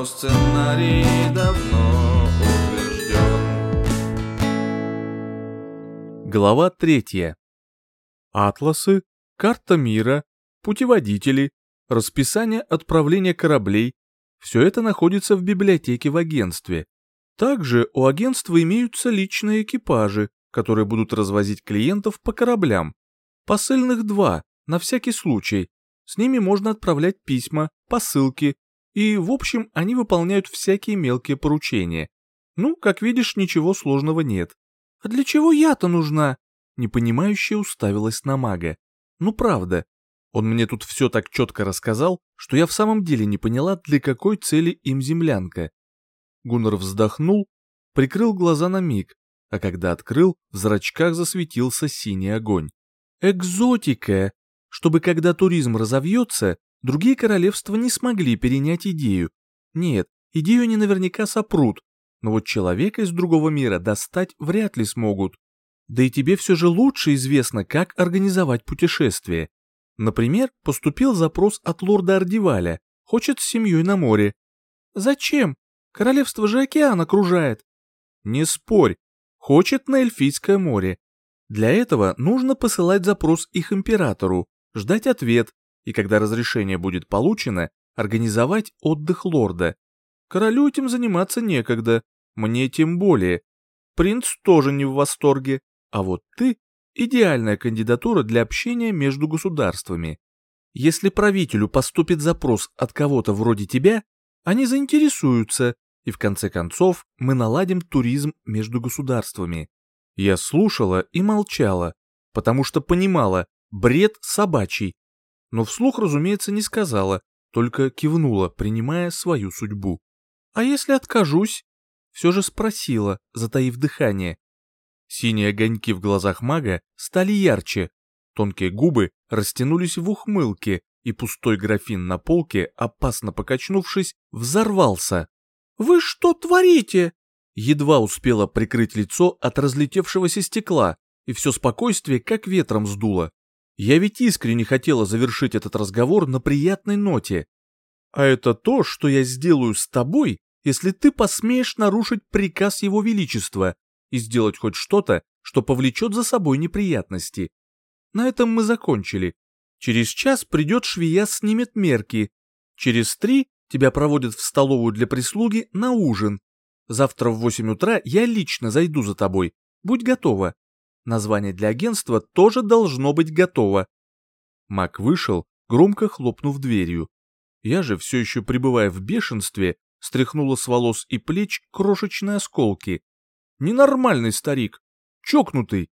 но сценарий давно утвержден. Глава третья. Атласы, карта мира, путеводители, расписание отправления кораблей – все это находится в библиотеке в агентстве. Также у агентства имеются личные экипажи, которые будут развозить клиентов по кораблям. Посыльных два, на всякий случай. С ними можно отправлять письма, посылки, и, в общем, они выполняют всякие мелкие поручения. Ну, как видишь, ничего сложного нет. А для чего я-то нужна? Непонимающе уставилась на мага. Ну, правда. Он мне тут все так четко рассказал, что я в самом деле не поняла, для какой цели им землянка. Гуннар вздохнул, прикрыл глаза на миг, а когда открыл, в зрачках засветился синий огонь экзотика, чтобы когда туризм разовьется, другие королевства не смогли перенять идею. Нет, идею они наверняка сопрут, но вот человека из другого мира достать вряд ли смогут. Да и тебе все же лучше известно, как организовать путешествие. Например, поступил запрос от лорда Ардиваля, хочет с семьей на море. Зачем? Королевство же океан окружает. Не спорь, хочет на Эльфийское море. Для этого нужно посылать запрос их императору, ждать ответ, и когда разрешение будет получено, организовать отдых лорда. Королю этим заниматься некогда, мне тем более. Принц тоже не в восторге, а вот ты – идеальная кандидатура для общения между государствами. Если правителю поступит запрос от кого-то вроде тебя, они заинтересуются, и в конце концов мы наладим туризм между государствами. Я слушала и молчала, потому что понимала, бред собачий. Но вслух, разумеется, не сказала, только кивнула, принимая свою судьбу. «А если откажусь?» Все же спросила, затаив дыхание. Синие огоньки в глазах мага стали ярче. Тонкие губы растянулись в ухмылке, и пустой графин на полке, опасно покачнувшись, взорвался. «Вы что творите?» едва успела прикрыть лицо от разлетевшегося стекла, и все спокойствие как ветром сдуло. Я ведь искренне хотела завершить этот разговор на приятной ноте. А это то, что я сделаю с тобой, если ты посмеешь нарушить приказ Его Величества и сделать хоть что-то, что повлечет за собой неприятности. На этом мы закончили. Через час придет швея, снимет мерки. Через три тебя проводят в столовую для прислуги на ужин, Завтра в восемь утра я лично зайду за тобой. Будь готова. Название для агентства тоже должно быть готово. Мак вышел, громко хлопнув дверью. Я же, все еще пребывая в бешенстве, стряхнула с волос и плеч крошечные осколки. Ненормальный старик. Чокнутый.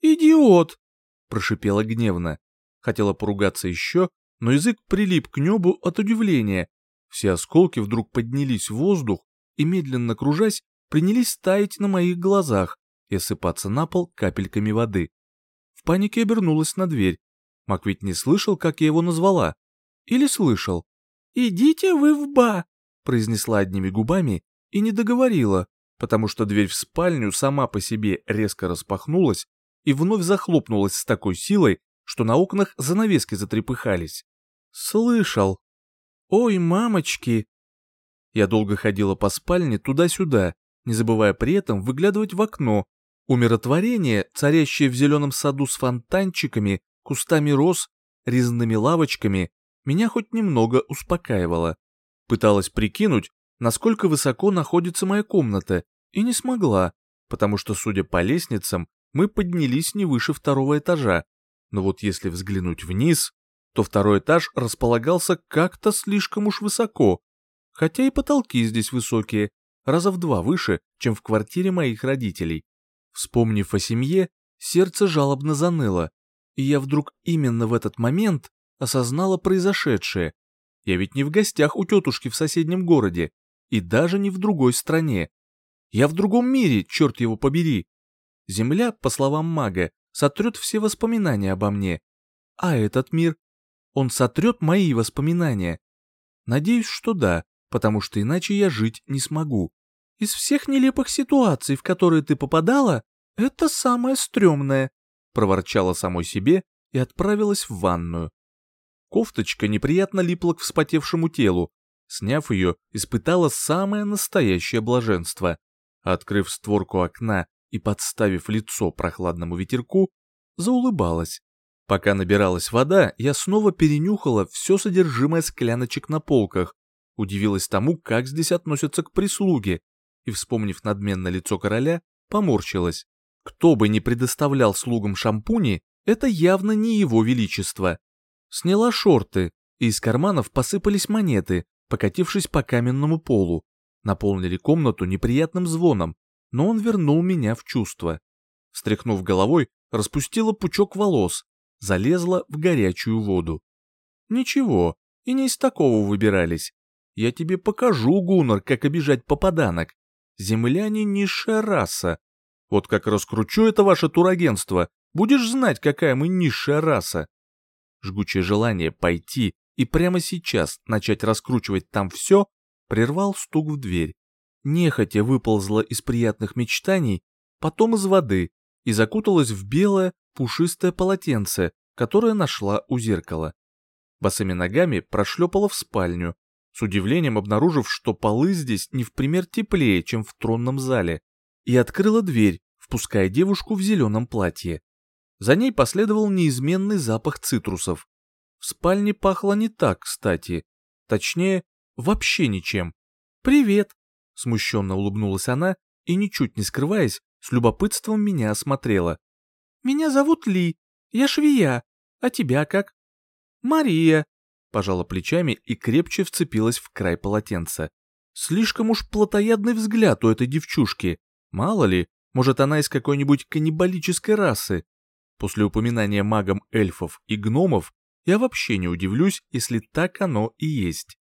«Идиот!» – прошипела гневно. Хотела поругаться еще, но язык прилип к небу от удивления. Все осколки вдруг поднялись в воздух и, медленно кружась, принялись таять на моих глазах и осыпаться на пол капельками воды. В панике обернулась на дверь. Мак ведь не слышал, как я его назвала. Или слышал. «Идите вы в ба!» произнесла одними губами и не договорила, потому что дверь в спальню сама по себе резко распахнулась и вновь захлопнулась с такой силой, что на окнах занавески затрепыхались. «Слышал!» «Ой, мамочки!» Я долго ходила по спальне туда-сюда, не забывая при этом выглядывать в окно. Умиротворение, царящее в зеленом саду с фонтанчиками, кустами роз, резными лавочками, меня хоть немного успокаивало. Пыталась прикинуть, насколько высоко находится моя комната, и не смогла, потому что, судя по лестницам, мы поднялись не выше второго этажа. Но вот если взглянуть вниз, то второй этаж располагался как-то слишком уж высоко, хотя и потолки здесь высокие, раза в два выше, чем в квартире моих родителей. Вспомнив о семье, сердце жалобно заныло, и я вдруг именно в этот момент осознала произошедшее. Я ведь не в гостях у тетушки в соседнем городе, и даже не в другой стране. Я в другом мире, черт его побери. Земля, по словам мага, сотрет все воспоминания обо мне. А этот мир? Он сотрет мои воспоминания? Надеюсь, что да потому что иначе я жить не смогу. Из всех нелепых ситуаций, в которые ты попадала, это самое стрёмное», — проворчала самой себе и отправилась в ванную. Кофточка неприятно липла к вспотевшему телу. Сняв ее, испытала самое настоящее блаженство. Открыв створку окна и подставив лицо прохладному ветерку, заулыбалась. Пока набиралась вода, я снова перенюхала все содержимое скляночек на полках удивилась тому, как здесь относятся к прислуге, и, вспомнив надменно лицо короля, поморщилась. Кто бы ни предоставлял слугам шампуни, это явно не его величество. Сняла шорты, и из карманов посыпались монеты, покатившись по каменному полу. Наполнили комнату неприятным звоном, но он вернул меня в чувство. Встряхнув головой, распустила пучок волос, залезла в горячую воду. Ничего, и не из такого выбирались я тебе покажу, Гуннар, как обижать попаданок. Земляне низшая раса. Вот как раскручу это ваше турагентство, будешь знать, какая мы низшая раса. Жгучее желание пойти и прямо сейчас начать раскручивать там все прервал стук в дверь. Нехотя выползла из приятных мечтаний, потом из воды и закуталась в белое пушистое полотенце, которое нашла у зеркала. Босыми ногами прошлепала в спальню, с удивлением обнаружив, что полы здесь не в пример теплее, чем в тронном зале, и открыла дверь, впуская девушку в зеленом платье. За ней последовал неизменный запах цитрусов. В спальне пахло не так, кстати. Точнее, вообще ничем. «Привет!» — смущенно улыбнулась она и, ничуть не скрываясь, с любопытством меня осмотрела. «Меня зовут Ли, я швея, а тебя как?» «Мария, пожала плечами и крепче вцепилась в край полотенца. Слишком уж плотоядный взгляд у этой девчушки. Мало ли, может она из какой-нибудь каннибалической расы. После упоминания магом эльфов и гномов я вообще не удивлюсь, если так оно и есть.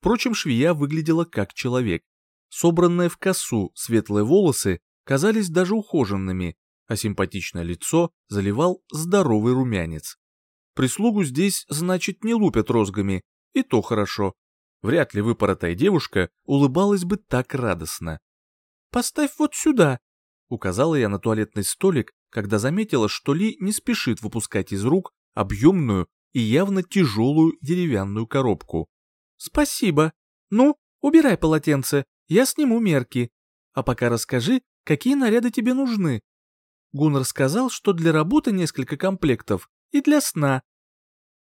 Впрочем, швея выглядела как человек. Собранные в косу светлые волосы казались даже ухоженными, а симпатичное лицо заливал здоровый румянец. Прислугу здесь, значит, не лупят розгами, и то хорошо. Вряд ли выпоротая девушка улыбалась бы так радостно. «Поставь вот сюда», — указала я на туалетный столик, когда заметила, что Ли не спешит выпускать из рук объемную и явно тяжелую деревянную коробку. «Спасибо. Ну, убирай полотенце, я сниму мерки. А пока расскажи, какие наряды тебе нужны?» Гуннар сказал, что для работы несколько комплектов, и для сна.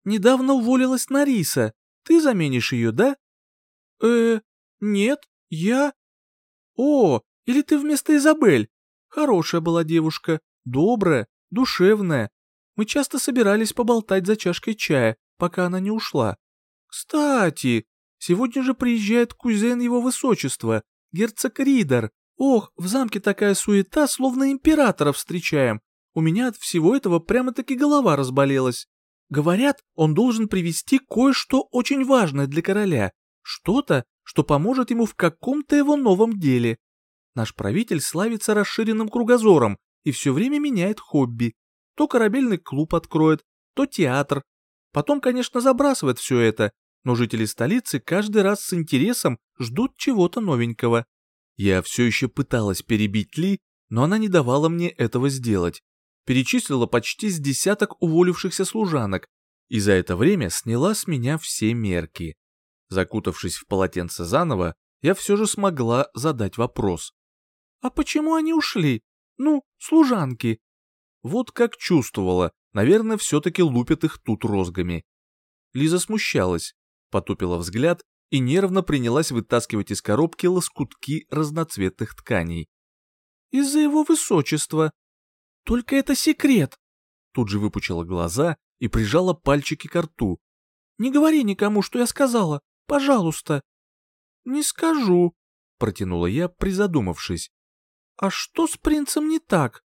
Недавно уволилась Нариса. Ты заменишь ее, да? Э, нет, я... О, или ты вместо Изабель? Хорошая была девушка, добрая, душевная. Мы часто собирались поболтать за чашкой чая, пока она не ушла. Кстати, сегодня же приезжает кузен его высочества, герцог Ридер. Ох, в замке такая суета, словно императора встречаем. У меня от всего этого прямо-таки голова разболелась. Говорят, он должен привести кое-что очень важное для короля, что-то, что поможет ему в каком-то его новом деле. Наш правитель славится расширенным кругозором и все время меняет хобби. То корабельный клуб откроет, то театр. Потом, конечно, забрасывает все это, но жители столицы каждый раз с интересом ждут чего-то новенького. Я все еще пыталась перебить Ли, но она не давала мне этого сделать перечислила почти с десяток уволившихся служанок и за это время сняла с меня все мерки. Закутавшись в полотенце заново, я все же смогла задать вопрос. «А почему они ушли? Ну, служанки». Вот как чувствовала, наверное, все-таки лупят их тут розгами. Лиза смущалась, потупила взгляд и нервно принялась вытаскивать из коробки лоскутки разноцветных тканей. «Из-за его высочества», только это секрет!» Тут же выпучила глаза и прижала пальчики к рту. «Не говори никому, что я сказала! Пожалуйста!» «Не скажу!» — протянула я, призадумавшись. «А что с принцем не так?»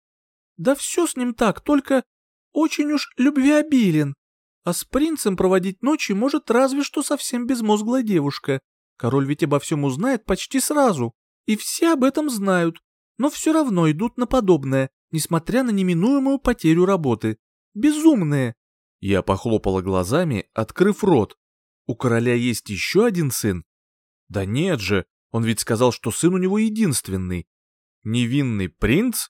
«Да все с ним так, только очень уж любвеобилен. А с принцем проводить ночи может разве что совсем безмозглая девушка. Король ведь обо всем узнает почти сразу, и все об этом знают, но все равно идут на подобное, несмотря на неминуемую потерю работы. Безумные!» Я похлопала глазами, открыв рот. «У короля есть еще один сын?» «Да нет же, он ведь сказал, что сын у него единственный». «Невинный принц?»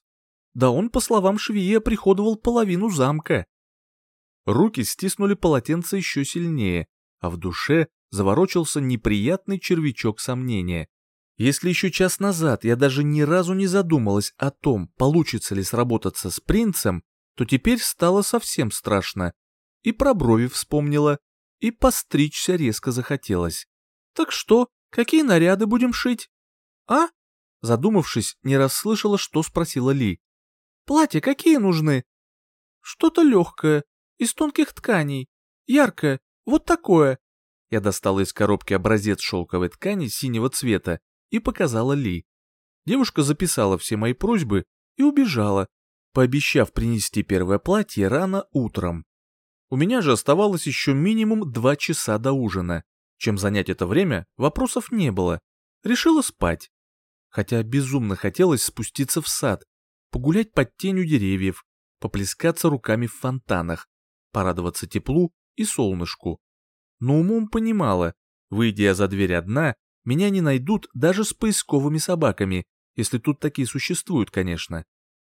Да он, по словам швея, приходовал половину замка. Руки стиснули полотенце еще сильнее, а в душе заворочился неприятный червячок сомнения. Если еще час назад я даже ни разу не задумалась о том, получится ли сработаться с принцем, то теперь стало совсем страшно. И про брови вспомнила, и постричься резко захотелось. Так что, какие наряды будем шить? А? Задумавшись, не расслышала, что спросила Ли. Платья какие нужны? Что-то легкое, из тонких тканей, яркое, вот такое. Я достала из коробки образец шелковой ткани синего цвета и показала Ли. Девушка записала все мои просьбы и убежала, пообещав принести первое платье рано утром. У меня же оставалось еще минимум два часа до ужина. Чем занять это время, вопросов не было. Решила спать. Хотя безумно хотелось спуститься в сад, погулять под тенью деревьев, поплескаться руками в фонтанах, порадоваться теплу и солнышку. Но умом понимала, выйдя за дверь одна, меня не найдут даже с поисковыми собаками, если тут такие существуют, конечно.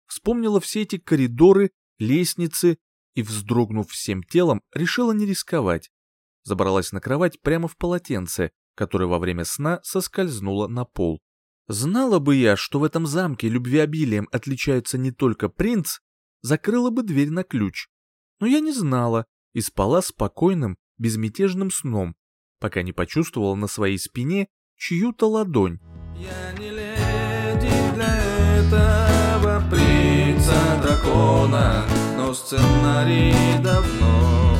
Вспомнила все эти коридоры, лестницы и, вздрогнув всем телом, решила не рисковать. Забралась на кровать прямо в полотенце, которое во время сна соскользнуло на пол. Знала бы я, что в этом замке любвеобилием отличаются не только принц, закрыла бы дверь на ключ. Но я не знала и спала спокойным, безмятежным сном, пока не почувствовала на своей спине чью-то ладонь. Я дракона, но сценарий давно